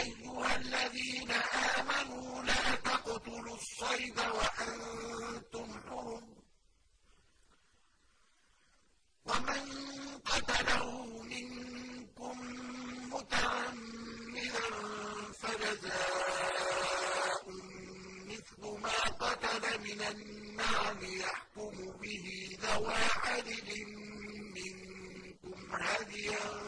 أيها الذين آمنوا لا تقتلوا الصيد وأنتم حرم. ومن قتله منكم متعمدا فجزاء مثل ما قتل من النعم يحكم به ذوى عدل منكم هديا